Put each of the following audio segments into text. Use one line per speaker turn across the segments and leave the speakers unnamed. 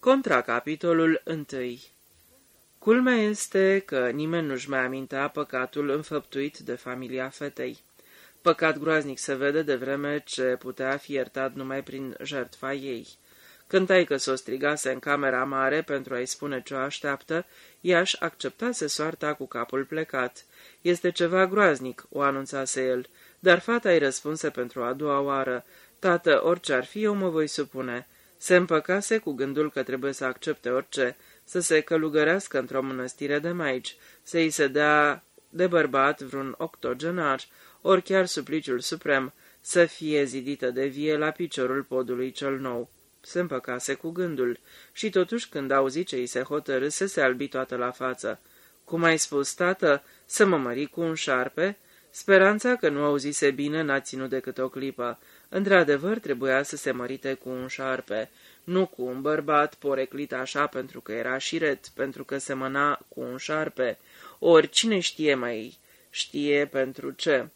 Contracapitolul 1 Culmea este că nimeni nu-și mai amintea păcatul înfăptuit de familia fetei. Păcat groaznic se vede de vreme ce putea fi iertat numai prin jertfa ei. Când taică s-o strigase în camera mare pentru a-i spune ce o așteaptă, ea își acceptase soarta cu capul plecat. Este ceva groaznic, o anunțase el, dar fata îi răspunse pentru a doua oară. Tată, orice ar fi, eu mă voi supune. Se împăcase cu gândul că trebuie să accepte orice, să se călugărească într-o mănăstire de maici, să îi se dea de bărbat vreun octogenar, ori chiar supliciul suprem, să fie zidită de vie la piciorul podului cel nou. Se împăcase cu gândul și totuși când auzi ce îi se hotărâse, se albi toată la față. Cum ai spus, tată, să mă mări cu un șarpe?" Speranța că nu auzise bine n-a ținut decât o clipă. Într-adevăr, trebuia să se mărite cu un șarpe, nu cu un bărbat poreclit așa pentru că era șiret, pentru că semăna cu un șarpe. Ori cine știe mai știe pentru ce?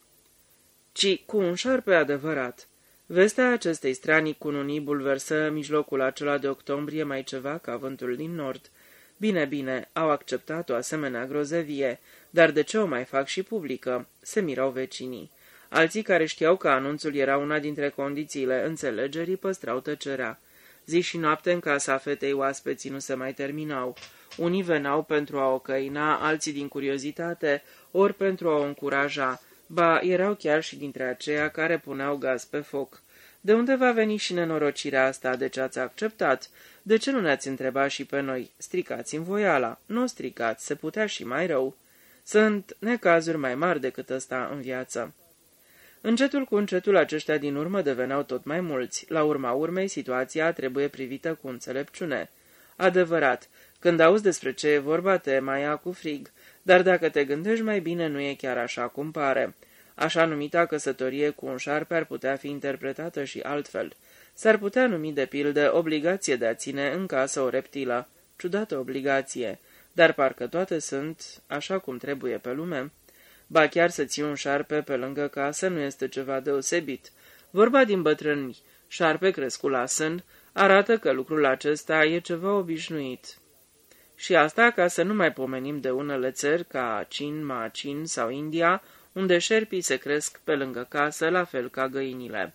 Ci cu un șarpe adevărat. Vestea acestei stranii cununii bulversă mijlocul acela de octombrie mai ceva ca vântul din nord. Bine, bine, au acceptat o asemenea grozevie, dar de ce o mai fac și publică? Se mirau vecinii. Alții care știau că anunțul era una dintre condițiile înțelegerii păstrau tăcerea. Zi și noapte în casa fetei oaspeții nu se mai terminau. Unii veneau pentru a o căina, alții din curiozitate, ori pentru a o încuraja. Ba, erau chiar și dintre aceia care puneau gaz pe foc. De unde va veni și nenorocirea asta? De ce ați acceptat? De ce nu ne-ați întrebat și pe noi? Stricați în voiala. Nu stricați, se putea și mai rău. Sunt necazuri mai mari decât ăsta în viață. Încetul cu încetul aceștia din urmă deveneau tot mai mulți. La urma urmei, situația trebuie privită cu înțelepciune. Adevărat, când auzi despre ce e vorba, te mai ia cu frig, dar dacă te gândești mai bine, nu e chiar așa cum pare. Așa numita căsătorie cu un șarpe ar putea fi interpretată și altfel. S-ar putea numi de pildă obligație de a ține în casă o reptilă. Ciudată obligație, dar parcă toate sunt așa cum trebuie pe lume. Ba chiar să ții un șarpe pe lângă casă nu este ceva deosebit. Vorba din bătrâni, șarpe crescut la sân, arată că lucrul acesta e ceva obișnuit. Și asta ca să nu mai pomenim de unele țări ca Cin, Macin sau India, unde șerpii se cresc pe lângă casă, la fel ca găinile.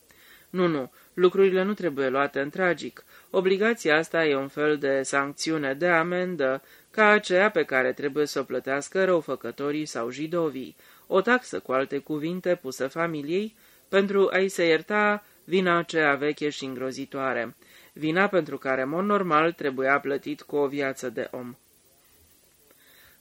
Nu, nu, lucrurile nu trebuie luate în tragic. Obligația asta e un fel de sancțiune, de amendă, ca aceea pe care trebuie să o plătească răufăcătorii sau jidovii, o taxă cu alte cuvinte pusă familiei pentru a-i se ierta vina aceea veche și îngrozitoare, vina pentru care, mod normal, trebuia plătit cu o viață de om.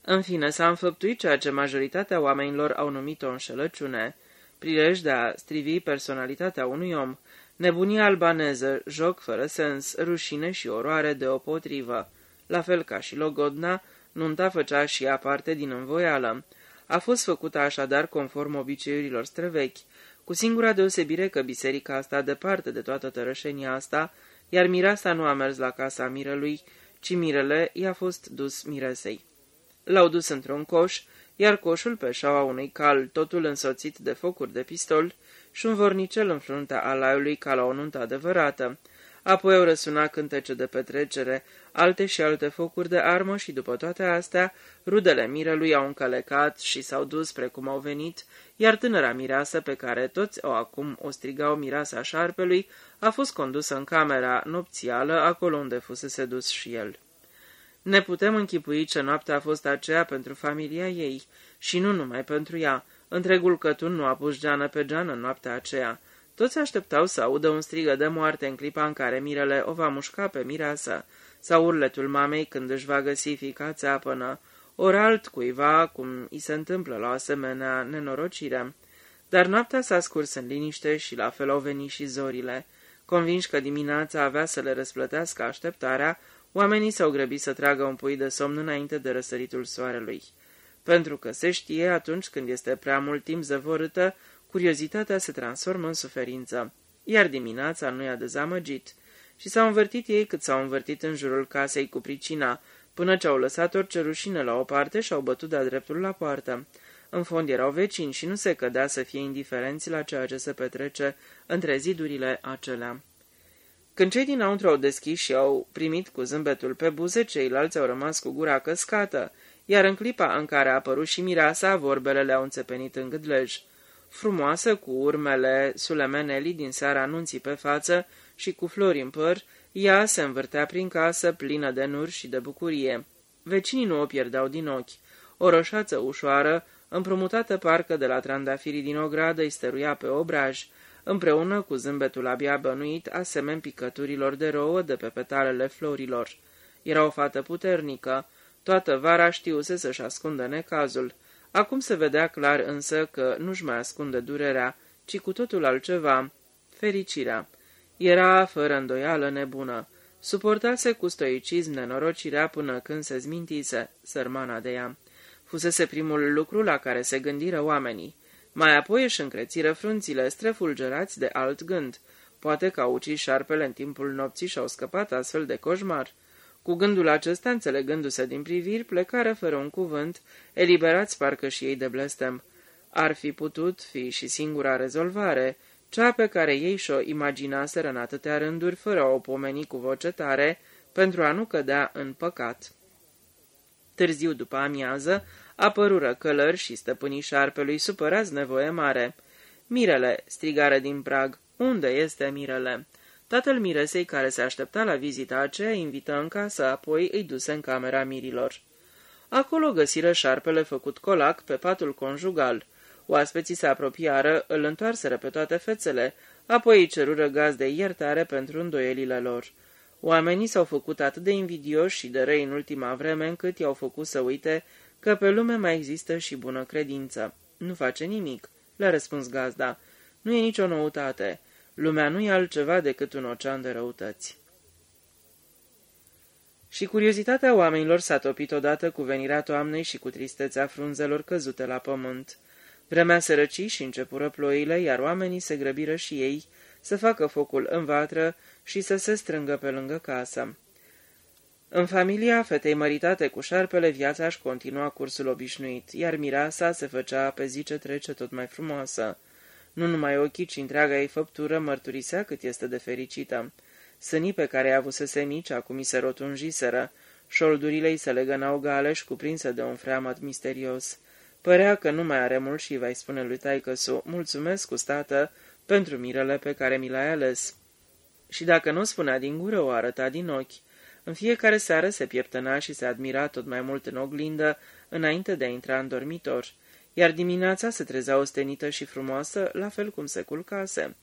În fine, s-a înfăptuit ceea ce majoritatea oamenilor au numit o înșelăciune, prilej de a strivi personalitatea unui om, nebunia albaneză, joc fără sens, rușine și oroare de potrivă. La fel ca și Logodna, nunta făcea și ea parte din învoială. A fost făcută așadar conform obiceiurilor străvechi, cu singura deosebire că biserica a stat departe de toată tărășenia asta, iar mireasa nu a mers la casa mirelui, ci mirele i-a fost dus miresei. L-au dus într-un coș, iar coșul pe șaua unui cal, totul însoțit de focuri de pistol și un vornicel în fruntea alaiului ca la o nuntă adevărată. Apoi au răsunat cântece de petrecere, alte și alte focuri de armă și după toate astea, rudele mirelui au încălecat și s-au dus precum au venit, iar tânăra mireasă pe care toți o acum o strigau mireasa șarpelui, a fost condusă în camera nopțială, acolo unde fusese dus și el. Ne putem închipui ce noaptea a fost aceea pentru familia ei și nu numai pentru ea. Întregul cătun nu a pus geană pe geană în noaptea aceea. Toți așteptau să audă un strigă de moarte în clipa în care mirele o va mușca pe mireasă, sau urletul mamei când își va găsi fica țeapănă, ori alt cuiva, cum îi se întâmplă la o asemenea nenorocire. Dar noaptea s-a scurs în liniște și la fel au venit și zorile. Convinși că dimineața avea să le răsplătească așteptarea, Oamenii s-au grăbit să tragă un pui de somn înainte de răsăritul soarelui. Pentru că se știe, atunci când este prea mult timp zăvorâtă, curiozitatea se transformă în suferință. Iar dimineața nu i-a dezamăgit. Și s-au învârtit ei cât s-au învârtit în jurul casei cu pricina, până ce au lăsat orice rușine la o parte și au bătut de-a dreptul la poartă. În fond erau vecini și nu se cădea să fie indiferenți la ceea ce se petrece între zidurile acelea. Când cei dinăuntru au deschis și au primit cu zâmbetul pe buze, ceilalți au rămas cu gura căscată, iar în clipa în care a apărut și mireasa, vorbele le-au înțepenit în gâdlej. Frumoasă, cu urmele sulemenelii din seara anunții pe față și cu flori în păr, ea se învârtea prin casă, plină de nuri și de bucurie. Vecinii nu o pierdeau din ochi. O roșață ușoară, împrumutată parcă de la trandafirii din ogradă, îi stăruia pe obraj, împreună cu zâmbetul abia bănuit, asemeni picăturilor de rouă de pe petalele florilor. Era o fată puternică, toată vara știuse să-și ascundă necazul. Acum se vedea clar însă că nu-și mai ascunde durerea, ci cu totul altceva, fericirea. Era fără îndoială nebună. Suportase cu stoicism nenorocirea până când se zmintise, sărmana de ea. Fusese primul lucru la care se gândiră oamenii. Mai apoi își încrețiră frunțile strefulgerați de alt gând. Poate că au ucis șarpele în timpul nopții și au scăpat astfel de coșmar. Cu gândul acesta, înțelegându-se din priviri, plecară fără un cuvânt, eliberați parcă și ei de blestem. Ar fi putut fi și singura rezolvare, cea pe care ei și-o imaginaseră în atâtea rânduri, fără a o pomeni cu voce tare, pentru a nu cădea în păcat. Târziu după amiază, apărură călări și stăpânii șarpelui supărați nevoie mare. Mirele, strigară din prag, unde este Mirele? Tatăl Miresei, care se aștepta la vizita aceea, invită în casă, apoi îi duse în camera mirilor. Acolo găsiră șarpele făcut colac pe patul conjugal. Oaspeții se apropiară, îl întoarseră pe toate fețele, apoi îi cerură gaz de iertare pentru îndoielile lor. Oamenii s-au făcut atât de invidioși și de răi în ultima vreme, încât i-au făcut să uite că pe lume mai există și bună credință. Nu face nimic, le-a răspuns gazda. Nu e nicio noutate. Lumea nu e altceva decât un ocean de răutăți. Și curiozitatea oamenilor s-a topit odată cu venirea toamnei și cu tristețea frunzelor căzute la pământ. Vremea se răci și începură ploile, iar oamenii se grăbiră și ei să facă focul în vatră și să se strângă pe lângă casă. În familia fetei măritate cu șarpele, viața își continua cursul obișnuit, iar mireasa se făcea pe zi ce trece tot mai frumoasă. Nu numai ochii, ci întreaga ei făptură mărturisea cât este de fericită. Sânii pe care i-a avusese mici acum i se rotunjiseră, șoldurile îi se legănau galeș și cuprinse de un freamăt misterios. Părea că nu mai are mult și va spune lui taicăsu, mulțumesc cu stată pentru mirele pe care mi l-ai ales. Și dacă nu spunea din gură, o arăta din ochi. În fiecare seară se pieptăna și se admira tot mai mult în oglindă, înainte de a intra în dormitor, iar dimineața se trezea ostenită și frumoasă, la fel cum se culcase.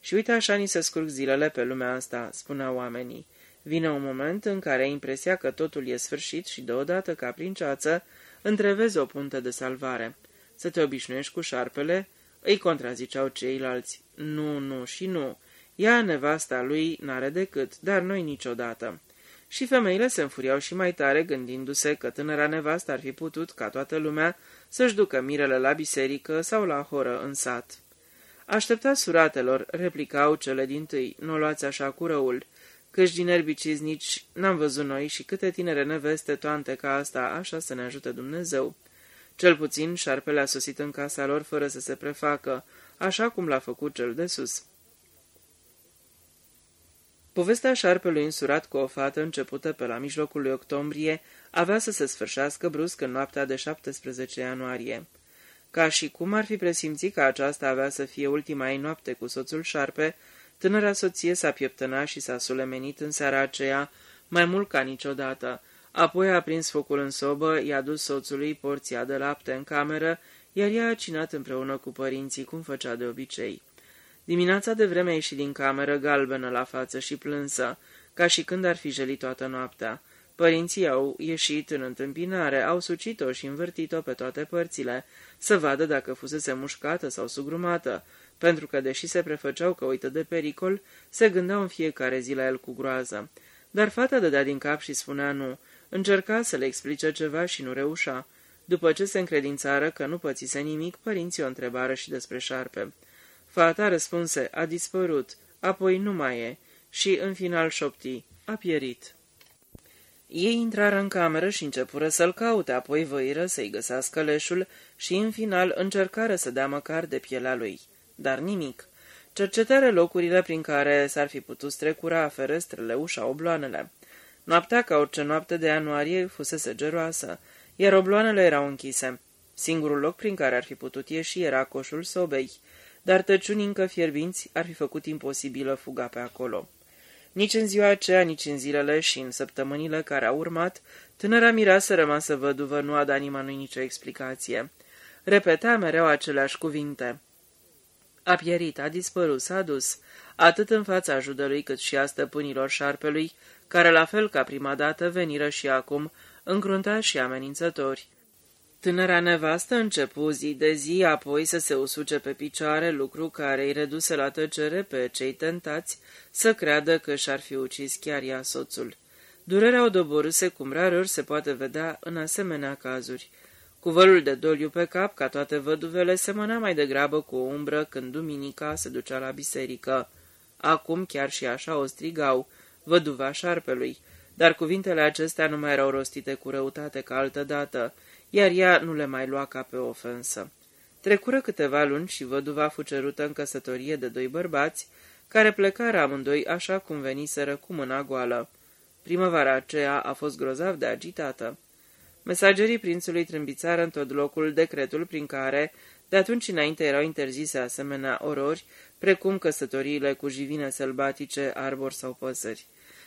Și uite așa ni se scurg zilele pe lumea asta, spuneau oamenii. Vine un moment în care ai impresia că totul e sfârșit și deodată, ca prin ceață, întrevezi o punte de salvare. Să te obișnuiești cu șarpele, îi contraziceau ceilalți. Nu, nu și nu. Ea, nevasta lui, n-are decât, dar noi niciodată. Și femeile se înfuriau și mai tare, gândindu-se că tânăra nevastă ar fi putut, ca toată lumea, să-și ducă mirele la biserică sau la horă în sat. Așteptați suratelor, replicau cele din tâi, nu o luați așa cu răul. Căci din erbiciznici n-am văzut noi și câte tinere neveste toante ca asta, așa să ne ajute Dumnezeu. Cel puțin șarpele a sosit în casa lor fără să se prefacă, așa cum l-a făcut cel de sus. Povestea șarpelui însurat cu o fată începută pe la mijlocul lui octombrie avea să se sfârșească brusc în noaptea de 17 ianuarie. Ca și cum ar fi presimțit că aceasta avea să fie ultima ei noapte cu soțul șarpe, tânăra soție s-a pieptănat și s-a sulemenit în seara aceea mai mult ca niciodată. Apoi a prins focul în sobă, i-a dus soțului porția de lapte în cameră, iar ea a cinat împreună cu părinții, cum făcea de obicei. Dimineața de vreme a ieșit din cameră galbenă la față și plânsă, ca și când ar fi jelit toată noaptea. Părinții au ieșit în întâmpinare, au sucit-o și învârtit-o pe toate părțile, să vadă dacă fusese mușcată sau sugrumată, pentru că, deși se prefăceau că uită de pericol, se gândeau în fiecare zi la el cu groază. Dar fata dădea din cap și spunea nu, încerca să le explice ceva și nu reușea. După ce se încredințară că nu pățise nimic, părinții o întrebară și despre șarpe. Fata răspunse, a dispărut, apoi nu mai e, și în final șopti, a pierit. Ei intrară în cameră și începură să-l caute, apoi văiră să-i găsească leșul și în final încercară să dea măcar de pielea lui. Dar nimic. Cercetare locurile prin care s-ar fi putut strecura ferestrele, ușa, obloanele. Noaptea, ca orice noapte de ianuarie, fusese geroasă, iar obloanele erau închise. Singurul loc prin care ar fi putut ieși era coșul sobei, dar tăciuni încă fierbinți ar fi făcut imposibilă fuga pe acolo. Nici în ziua aceea, nici în zilele și în săptămânile care au urmat, tânăra mireasă rămasă văduvă nu a dat nimănui nicio explicație. Repetea mereu aceleași cuvinte. A pierit, a dispărut, s-a dus, atât în fața judelui cât și a stăpânilor șarpelui, care, la fel ca prima dată, veniră și acum, încruntași și amenințători. Tânăra nevastă începu zi de zi apoi să se usuce pe picioare, lucru care îi reduse la tăcere pe cei tentați să creadă că și-ar fi ucis chiar ea soțul. Durerea o doborâse cum rarori se poate vedea în asemenea cazuri. Cu vălul de doliu pe cap, ca toate văduvele, semăna mai degrabă cu o umbră când duminica se ducea la biserică. Acum chiar și așa o strigau, văduva șarpelui, dar cuvintele acestea nu mai erau rostite cu răutate ca altădată, iar ea nu le mai lua ca pe ofensă. Trecură câteva luni și văduva fu cerută în căsătorie de doi bărbați, care plecară amândoi așa cum veniseră cu mâna goală. Primăvara aceea a fost grozav de agitată. Mesagerii prințului trâmbițară în tot locul decretul prin care, de atunci înainte erau interzise asemenea orori, precum căsătoriile cu jivine sălbatice, arbori sau păsări.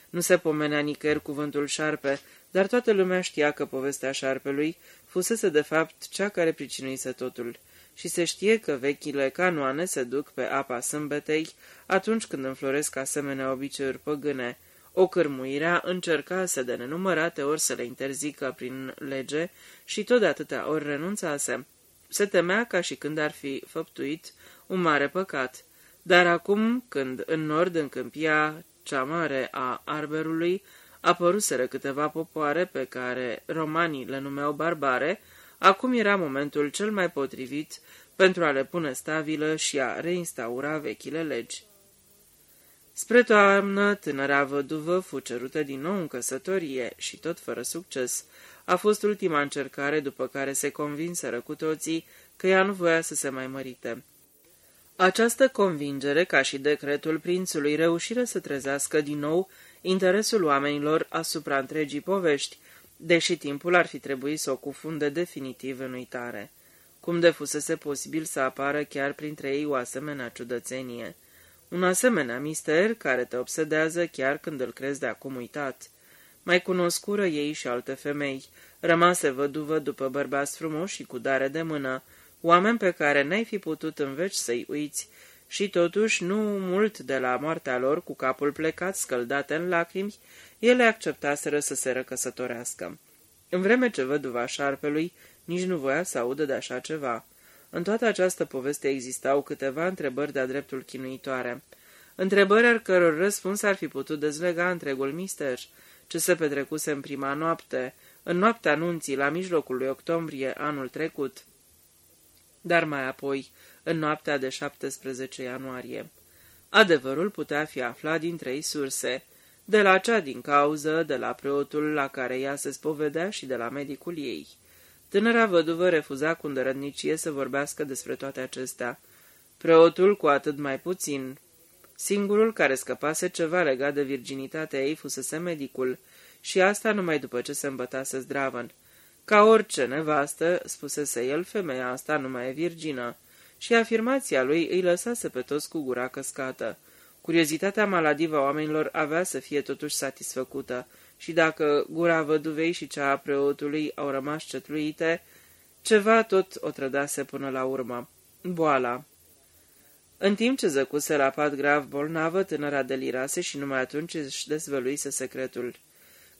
Nu se pomenea nicăieri cuvântul șarpe, dar toată lumea știa că povestea șarpelui fusese de fapt cea care pricinuise totul și se știe că vechile canoane se duc pe apa sâmbetei atunci când înfloresc asemenea obiceiuri păgâne. O cărmuirea încercase de nenumărate ori să le interzică prin lege și tot de atâtea ori renunțase. Se temea ca și când ar fi făptuit un mare păcat. Dar acum, când în nord, în câmpia cea mare a arberului, apăruseră câteva popoare pe care romanii le numeau barbare, acum era momentul cel mai potrivit pentru a le pune stabilă și a reinstaura vechile legi. Spre toamnă, tânăra văduvă fu cerută din nou în căsătorie și tot fără succes. A fost ultima încercare după care se convinseră cu toții că ea nu voia să se mai mărite. Această convingere, ca și decretul prințului, reușiră să trezească din nou interesul oamenilor asupra întregii povești, deși timpul ar fi trebuit să o cufunde definitiv în uitare. Cum de fusese posibil să apară chiar printre ei o asemenea ciudățenie? Un asemenea mister care te obsedează chiar când îl crezi de acum uitat. Mai cunoscură ei și alte femei, rămase văduvă după bărbați frumoși și cu dare de mână, oameni pe care n-ai fi putut în veci să-i uiți, și totuși, nu mult de la moartea lor, cu capul plecat, scăldate în lacrimi, ele acceptaseră să se răcăsătorească. În vreme ce văduva șarpelui nici nu voia să audă de așa ceva. În toată această poveste existau câteva întrebări de-a dreptul chinuitoare. Întrebări al căror răspuns ar fi putut dezlega întregul mister, ce se petrecuse în prima noapte, în noaptea anunții, la mijlocul lui octombrie anul trecut. Dar mai apoi, în noaptea de 17 ianuarie. Adevărul putea fi aflat din trei surse, de la cea din cauză, de la preotul la care ea se spovedea și de la medicul ei. Tânăra văduvă refuza cu îndărădnicie să vorbească despre toate acestea. Preotul cu atât mai puțin. Singurul care scăpase ceva legat de virginitatea ei fusese medicul, și asta numai după ce se îmbătase zdravăn. Ca orice nevastă, spusese el, femeia asta nu mai e virgină și afirmația lui îi lăsase pe toți cu gura căscată. Curiozitatea maladivă a oamenilor avea să fie totuși satisfăcută și dacă gura văduvei și cea a preotului au rămas cetluite, ceva tot o trădase până la urmă. Boala. În timp ce zăcuse la pat grav bolnavă, tânăra delirase și numai atunci își dezvăluise secretul.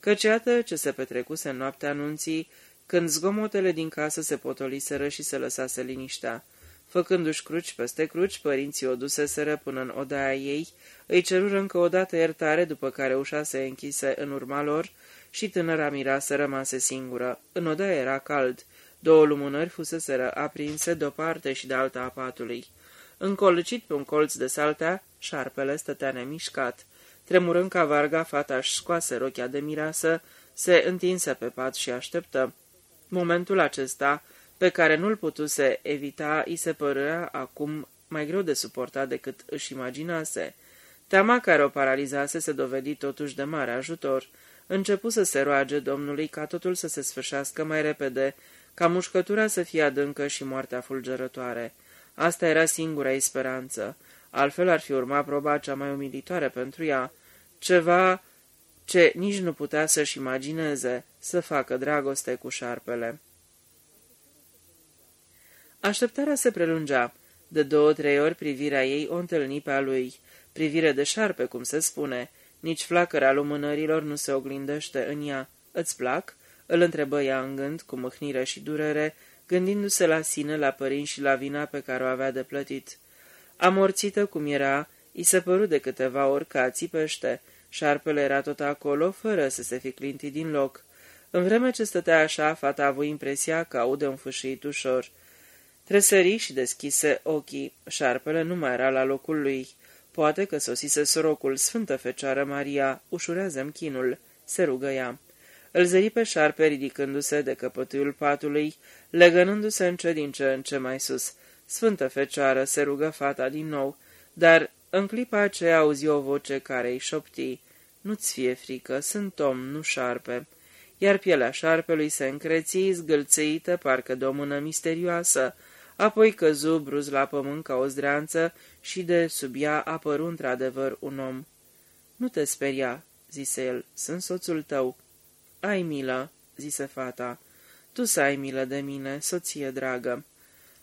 Căci iată ce se petrecuse în noaptea anunții, când zgomotele din casă se potoliseră și se lăsase liniștea. Făcându-și cruci peste cruci, părinții o duseseră până în odaia ei, îi cerură încă o dată iertare, după care ușa se închise în urma lor și tânăra mireasă rămase singură. În odaia era cald, două lumânări fuseseră aprinse de o parte și de alta a patului. Încolăcit pe un colț de saltea, șarpele stătea nemișcat. Tremurând ca varga, fata își scoase rochia de mireasă, se întinse pe pat și așteptă. Momentul acesta pe care nu-l putuse evita, îi se părea acum mai greu de suportat decât își imaginase. Teama care o paralizase se dovedi totuși de mare ajutor. Începu să se roage Domnului ca totul să se sfârșească mai repede, ca mușcătura să fie adâncă și moartea fulgerătoare. Asta era singura ei speranță. Altfel ar fi urmat proba cea mai umilitoare pentru ea, ceva ce nici nu putea să-și imagineze, să facă dragoste cu șarpele. Așteptarea se prelungea. De două-trei ori privirea ei o întâlni pe a lui. Privire de șarpe, cum se spune. Nici flacăra lumânărilor nu se oglindește în ea. Îți plac?" îl întrebă ea în gând, cu mâhnire și durere, gândindu-se la sine, la părinți și la vina pe care o avea de plătit. Amorțită cum era, i se păru de câteva ori că ațipește. Șarpele era tot acolo, fără să se fi clintit din loc. În vreme ce stătea așa, fata a avut impresia că aude un fâșit ușor. Tresări și deschise ochii. Șarpele nu mai era la locul lui. Poate că sosise sorocul, Sfântă Fecioară Maria, ușurează-mi chinul, se rugă ea. Îl zări pe șarpe ridicându-se de căpătuiul patului, legănându-se încet din ce în ce mai sus. Sfântă Fecioară, se rugă fata din nou, dar în clipa aceea auzi o voce care îi șopti, Nu-ți fie frică, sunt om, nu șarpe." Iar pielea șarpelui se încreți, zgâlțăită, parcă de o mână misterioasă, apoi căzu bruz la pământ ca o zdreanță și de sub ea apăru într-adevăr un om. Nu te speria," zise el, sunt soțul tău." Ai milă," zise fata. Tu să ai milă de mine, soție dragă."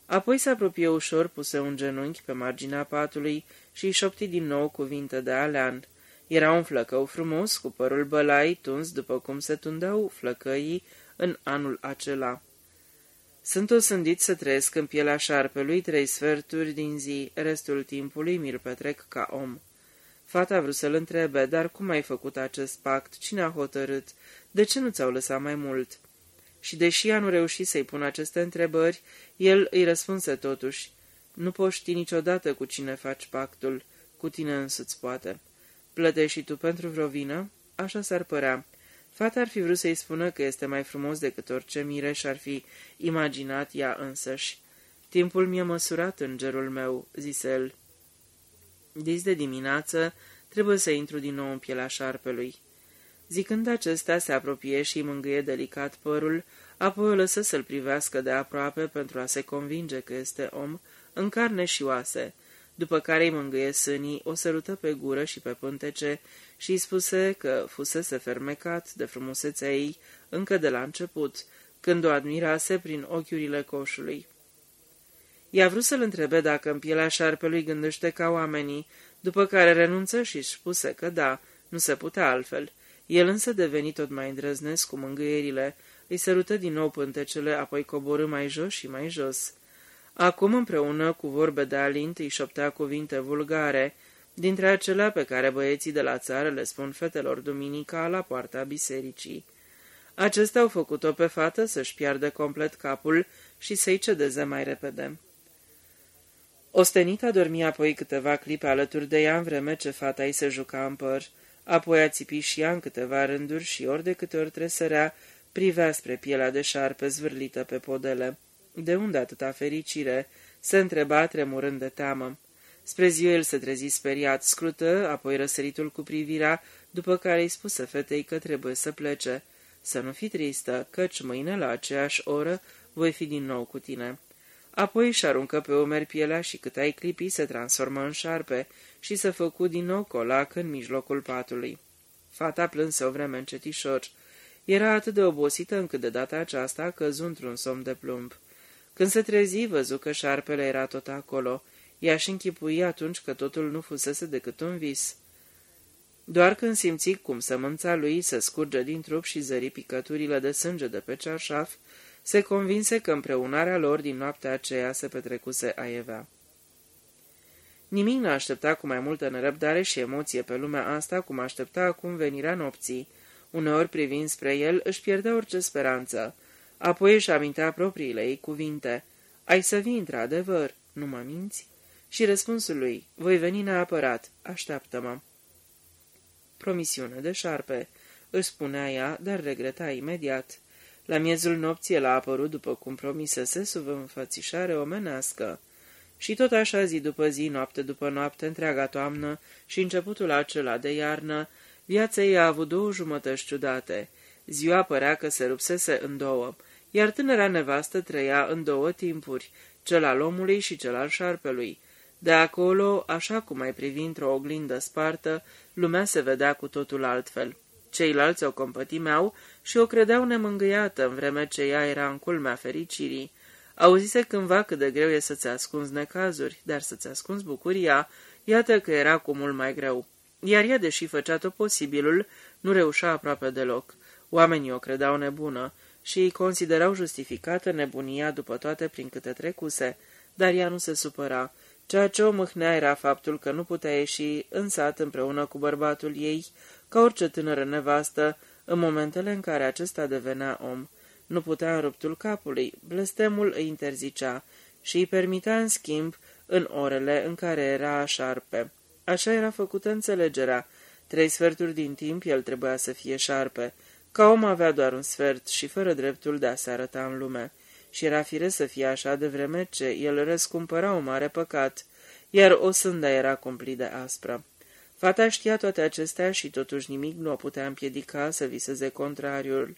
Apoi se apropie ușor, puse un genunchi pe marginea patului și șopti din nou cuvinte de alean. Era un flăcău frumos, cu părul bălai, tuns după cum se tundeau flăcăii în anul acela. Sunt osândit să trăiesc în pielea șarpelui trei sferturi din zi, restul timpului mi-l petrec ca om. Fata vrut să-l întrebe, dar cum ai făcut acest pact? Cine a hotărât? De ce nu ți-au lăsat mai mult?" Și deși ea nu reuși să-i pună aceste întrebări, el îi răspunse totuși, Nu poți ști niciodată cu cine faci pactul, cu tine însuți poate. Plătești și tu pentru vreo vină? Așa s-ar părea. Fata ar fi vrut să-i spună că este mai frumos decât orice mire și-ar fi imaginat ea însăși. Timpul mi-e măsurat, îngerul meu," zise el. Dis de dimineață trebuie să intru din nou în pielea șarpelui. Zicând acestea, se apropie și îi mângâie delicat părul, apoi o lăsă să-l privească de aproape pentru a se convinge că este om, în carne și oase, după care îi mângâie sânii, o sărută pe gură și pe pântece și îi spuse că fusese fermecat de frumusețea ei încă de la început, când o admirase prin ochiurile coșului. I-a vrut să-l întrebe dacă în pielea șarpelui gândește ca oamenii, după care renunță și își spuse că da, nu se putea altfel. El însă deveni tot mai îndrăznesc cu mângâierile, îi sărută din nou pântecele, apoi coborâ mai jos și mai jos. Acum, împreună cu vorbe de alint, îi șoptea cuvinte vulgare, dintre acelea pe care băieții de la țară le spun fetelor duminica la poarta bisericii. Acestea au făcut-o pe fată să-și piardă complet capul și să-i cedeze mai repede. Ostenita dormia apoi câteva clipe alături de ea în vreme ce fata ei se juca în păr, apoi a țipit și ea în câteva rânduri și ori de câte ori tresărea, privea spre pielea de șarpe zvârlită pe podele. De unde atâta fericire? Se întreba tremurând de teamă. Spre ziua el se trezi speriat, scrută, apoi răsăritul cu privirea, după care îi spuse fetei că trebuie să plece. Să nu fi tristă, căci mâine, la aceeași oră, voi fi din nou cu tine. Apoi își aruncă pe umeri pielea și cât ai clipi se transformă în șarpe și se făcu din nou colac în mijlocul patului. Fata plânse o vreme încetișor. Era atât de obosită încât de data aceasta căzu într-un somn de plumb. Când se trezi, văzu că șarpele era tot acolo. Ea și închipui atunci că totul nu fusese decât un vis. Doar când simți cum sămânța lui se scurge din trup și zări picăturile de sânge de pe cearșaf, se convinse că împreunarea lor din noaptea aceea se petrecuse aievea. Nimic nu aștepta cu mai multă nerăbdare și emoție pe lumea asta cum aștepta acum venirea nopții. Uneori, privind spre el, își pierdea orice speranță. Apoi își amintea propriile ei cuvinte. Ai să vii într-adevăr, nu mă minți? Și răspunsul lui, voi veni neapărat, așteaptă-mă. Promisiune de șarpe, își spunea ea, dar regreta imediat. La miezul nopții el a apărut după cum promisese sub înfățișare omenească. Și tot așa zi după zi, noapte după noapte, întreaga toamnă și începutul acela de iarnă, viața ei a avut două jumătăți ciudate. Ziua părea că se rupsese în două, iar tânăra nevastă trăia în două timpuri, cel al omului și cel al șarpelui. De acolo, așa cum ai privi într-o oglindă spartă, lumea se vedea cu totul altfel. Ceilalți o compătimeau și o credeau nemângâiată, în vreme ce ea era în culmea fericirii. Auzise cândva cât de greu e să-ți ascunzi necazuri, dar să-ți ascunzi bucuria, iată că era cu mult mai greu. Iar ea, deși făcea tot posibilul, nu reușea aproape deloc. Oamenii o credeau nebună și îi considerau justificată nebunia după toate prin câte trecuse, dar ea nu se supăra. Ceea ce o mâhnea era faptul că nu putea ieși în sat împreună cu bărbatul ei, ca orice tânără nevastă, în momentele în care acesta devenea om. Nu putea în ruptul capului, blestemul îi interzicea și îi permitea în schimb în orele în care era șarpe. Așa era făcută înțelegerea. Trei sferturi din timp el trebuia să fie șarpe. Ca om avea doar un sfert și fără dreptul de a se arăta în lume. Și era fire să fie așa de vreme ce el răscumpăra un mare păcat, iar o sânda era cumplit de aspră. Fata știa toate acestea și totuși nimic nu o putea împiedica să viseze contrariul.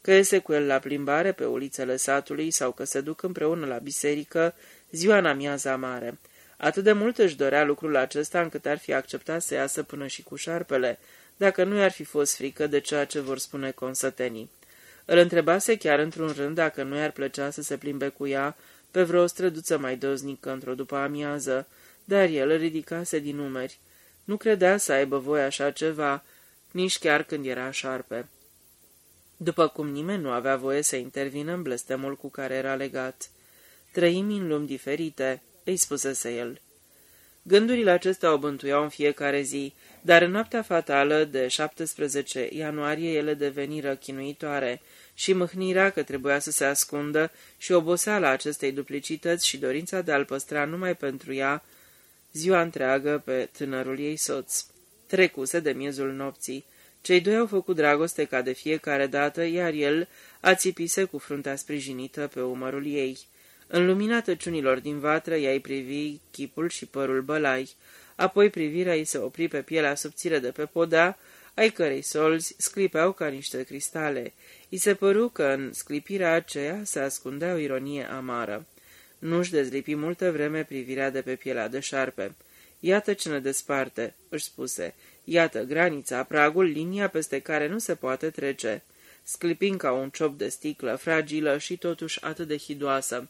Că iese cu el la plimbare pe ulițele satului sau că se duc împreună la biserică ziua în amiaza mare. Atât de mult își dorea lucrul acesta încât ar fi acceptat să iasă până și cu șarpele, dacă nu i-ar fi fost frică de ceea ce vor spune consătenii. Îl întrebase chiar într-un rând dacă nu i-ar plăcea să se plimbe cu ea pe vreo străduță mai doznică într-o după amiază, dar el ridicase din numeri. Nu credea să aibă voie așa ceva, nici chiar când era șarpe. După cum nimeni nu avea voie să intervină în blestemul cu care era legat. Trăim în lumi diferite, îi spusese el. Gândurile acestea o bântuiau în fiecare zi, dar în noaptea fatală de 17 ianuarie ele deveniră chinuitoare și mâhnirea că trebuia să se ascundă și oboseala acestei duplicități și dorința de a-l păstra numai pentru ea ziua întreagă pe tânărul ei soț. Trecuse de miezul nopții. Cei doi au făcut dragoste ca de fiecare dată, iar el ațipise cu fruntea sprijinită pe umărul ei. În lumina tăciunilor din vatră, ea privi chipul și părul bălai, apoi privirea ei se opri pe pielea subțire de pe podea, ai cărei solzi sclipeau ca niște cristale. I se păru că în sclipirea aceea se ascundea o ironie amară. Nu-și dezlipi multă vreme privirea de pe pielea de șarpe. Iată ce ne desparte, își spuse. Iată granița, pragul, linia peste care nu se poate trece. Sclipind ca un ciop de sticlă, fragilă și totuși atât de hidoasă.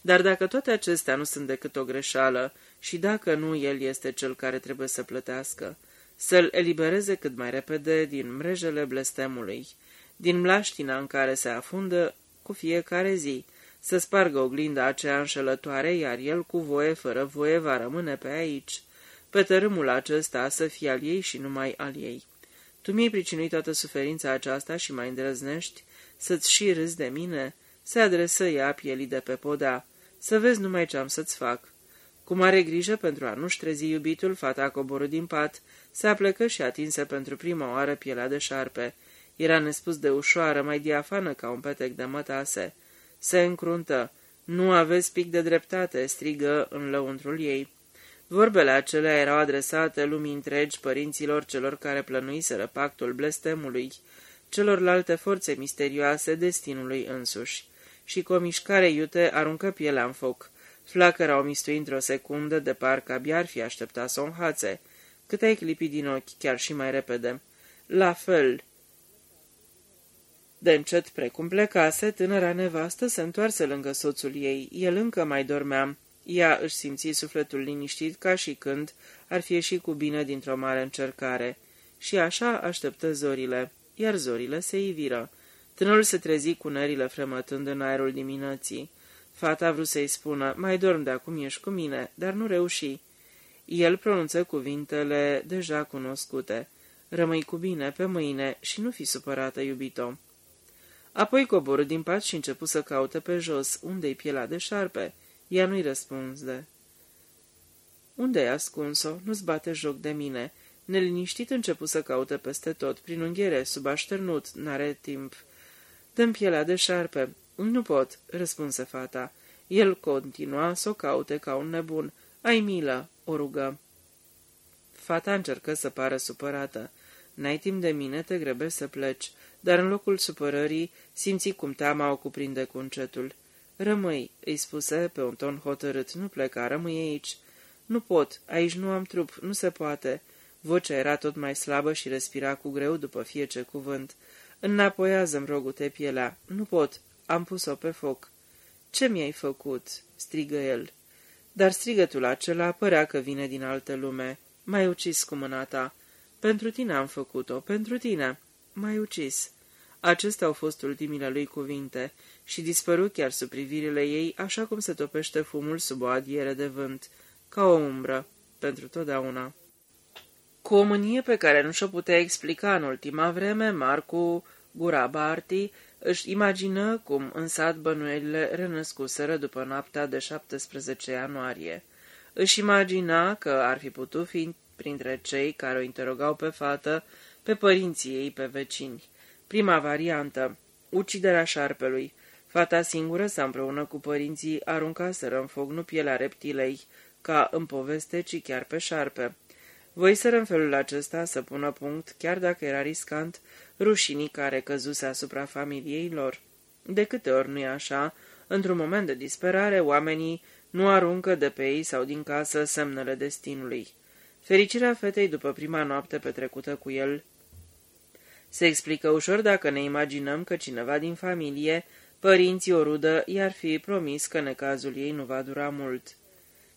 Dar dacă toate acestea nu sunt decât o greșeală și dacă nu el este cel care trebuie să plătească, să-l elibereze cât mai repede din mrejele blestemului, din mlaștina în care se afundă cu fiecare zi, să spargă oglinda aceea înșelătoare, iar el cu voie, fără voie, va rămâne pe aici. Pe tărâmul acesta să fie al ei și numai al ei. Tu mi-ai pricinuit toată suferința aceasta și mai îndrăznești să-ți și râzi de mine?" Se adresă ea pielii de pe podea. Să vezi numai ce am să-ți fac." Cu mare grijă pentru a nu-și trezi iubitul, fata coborâ din pat, se aplecă și atinse pentru prima oară pielea de șarpe. Era nespus de ușoară, mai diafană ca un petec de mătase. Se încruntă. Nu aveți pic de dreptate, strigă în lăuntrul ei. Vorbele acelea erau adresate lumii întregi părinților celor care plănuiseră pactul blestemului, celorlalte forțe misterioase destinului însuși. Și cu o mișcare iute aruncă pielea în foc. Flacăra o mistui într-o secundă, de parcă abia ar fi așteptat să o înhațe. Cât ai clipit din ochi, chiar și mai repede. La fel, de încet precum plecase, tânăra nevastă se întoarse lângă soțul ei. El încă mai dormea. Ea își simți sufletul liniștit ca și când ar fi ieșit cu bine dintr-o mare încercare. Și așa așteptă zorile, iar zorile se iviră. Tânărul se trezi cu nările fremătând în aerul dimineții. Fata vrut să-i spună, mai dorm de acum ești cu mine, dar nu reuși. El pronunță cuvintele deja cunoscute. Rămâi cu bine pe mâine și nu fi supărată, iubito. Apoi coborâ din pat și începu să caute pe jos, unde-i pielea de șarpe. Ea nu-i răspunde. Unde ai ascuns-o? Nu-ți bate joc de mine." Neliniștit începu să caute peste tot, prin unghiere, sub așternut, n-are timp. Dăm pielea de șarpe." Nu pot," răspunse fata. El continua să o caute ca un nebun. Ai milă, o rugă. Fata încercă să pară supărată. N-ai timp de mine, te grebe să pleci. Dar în locul supărării simți cum teama o cuprinde cu încetul. Rămâi, îi spuse pe un ton hotărât, nu pleca, rămâi aici. Nu pot, aici nu am trup, nu se poate. Vocea era tot mai slabă și respira cu greu după fiece cuvânt. Înapoiază-mi, rogute, pielea. Nu pot, am pus-o pe foc. Ce mi-ai făcut?" strigă el. Dar strigătul acela părea că vine din altă lume. M-ai ucis cu mâna ta. Pentru tine am făcut-o, pentru tine. M-ai ucis. Acestea au fost ultimile lui cuvinte și dispăru chiar sub privirile ei, așa cum se topește fumul sub o adiere de vânt, ca o umbră, pentru totdeauna. Cu o mânie pe care nu și-o putea explica în ultima vreme, Marcu Gurabarti își imagină cum în sat bănuielile renăscuseră după noaptea de 17 ianuarie. Își imagina că ar fi putut fi printre cei care o interogau pe fată, pe părinții ei, pe vecini. Prima variantă, uciderea șarpelui. Fata singură sau împreună cu părinții aruncaseră în foc nu pielea reptilei, ca în poveste, ci chiar pe șarpe. Voiseră în felul acesta să pună punct, chiar dacă era riscant, rușinii care căzuse asupra familiei lor. De câte ori nu e așa, într-un moment de disperare, oamenii nu aruncă de pe ei sau din casă semnele destinului. Fericirea fetei după prima noapte petrecută cu el se explică ușor dacă ne imaginăm că cineva din familie, părinții o rudă, i-ar fi promis că necazul ei nu va dura mult.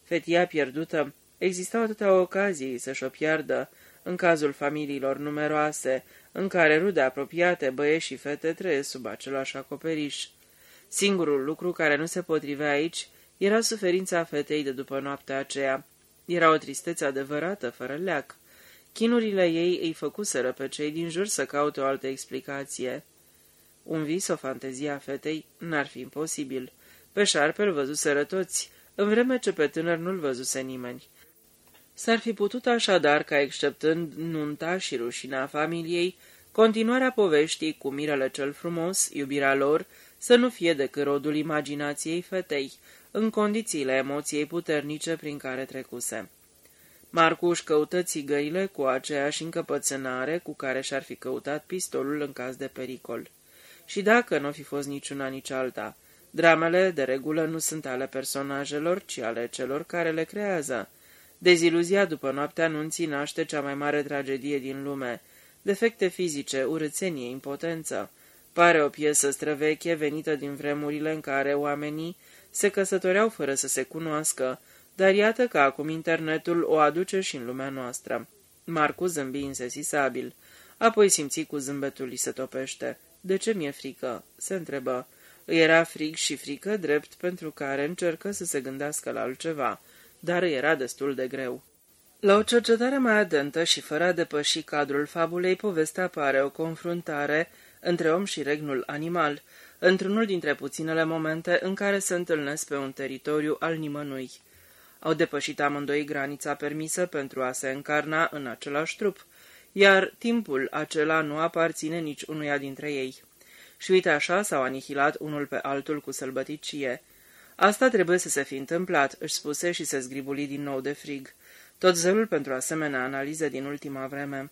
Fetia pierdută, existau atâtea ocazii să-și o piardă, în cazul familiilor numeroase, în care rude apropiate, băieți și fete trăiesc sub același acoperiș. Singurul lucru care nu se potrivea aici era suferința fetei de după noaptea aceea. Era o tristețe adevărată, fără leac. Chinurile ei îi făcuseră pe cei din jur să caute o altă explicație. Un vis, o fantezie a fetei, n-ar fi imposibil. Pe șarpe îl văzuseră toți, în vreme ce pe tânăr nu-l văzuse nimeni. S-ar fi putut așadar ca, exceptând nunta și rușinea familiei, continuarea poveștii cu mirele cel frumos, iubirea lor, să nu fie decât rodul imaginației fetei, în condițiile emoției puternice prin care trecuse. Marcuș își căută țigările cu aceeași încăpățânare cu care și-ar fi căutat pistolul în caz de pericol. Și dacă nu fi fost niciuna nici alta, dramele de regulă nu sunt ale personajelor, ci ale celor care le creează. Deziluzia după noaptea anunții naște cea mai mare tragedie din lume. Defecte fizice, urățenie, impotență. Pare o piesă străveche venită din vremurile în care oamenii se căsătoreau fără să se cunoască, dar iată că acum internetul o aduce și în lumea noastră. Marcu zâmbi insesisabil. Apoi simți cu zâmbetul îi se topește. De ce mi-e frică?" se întrebă. Îi era frig și frică drept pentru care încercă să se gândească la altceva, dar îi era destul de greu. La o cercetare mai adentă și fără a depăși cadrul fabulei, povestea apare o confruntare între om și regnul animal, într-unul dintre puținele momente în care se întâlnesc pe un teritoriu al nimănui. Au depășit amândoi granița permisă pentru a se încarna în același trup, iar timpul acela nu aparține nici unuia dintre ei. Și uite așa s-au anihilat unul pe altul cu sălbăticie. Asta trebuie să se fi întâmplat, își spuse și se zgribuli din nou de frig. Tot zelul pentru asemenea analize din ultima vreme.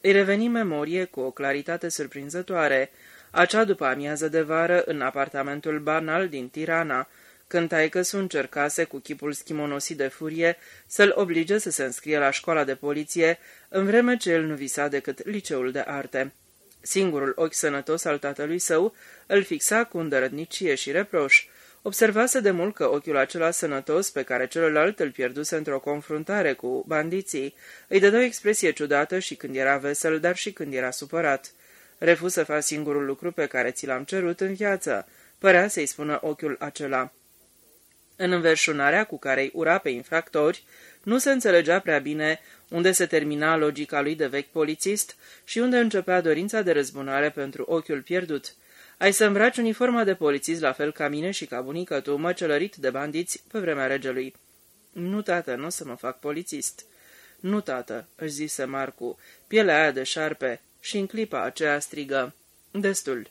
Îi reveni memorie cu o claritate surprinzătoare, acea după amiază de vară în apartamentul banal din Tirana, când taică încercase cu chipul schimonosit de furie să-l oblige să se înscrie la școala de poliție, în vreme ce el nu visa decât liceul de arte. Singurul ochi sănătos al tatălui său îl fixa cu îndărădnicie și reproș. Observase de mult că ochiul acela sănătos, pe care celălalt îl pierduse într-o confruntare cu bandiții, îi dădea o expresie ciudată și când era vesel, dar și când era supărat. Refuz să fac singurul lucru pe care ți l-am cerut în viață, părea să-i spună ochiul acela. În înverșunarea cu care îi ura pe infractori, nu se înțelegea prea bine unde se termina logica lui de vechi polițist și unde începea dorința de răzbunare pentru ochiul pierdut. Ai să îmbraci uniforma de polițist la fel ca mine și ca bunică tu, măcelărit de bandiți pe vremea regelui. Nu, tată, nu o să mă fac polițist. Nu, tată, își zise Marcu, pielea aia de șarpe, și în clipa aceea strigă. Destul.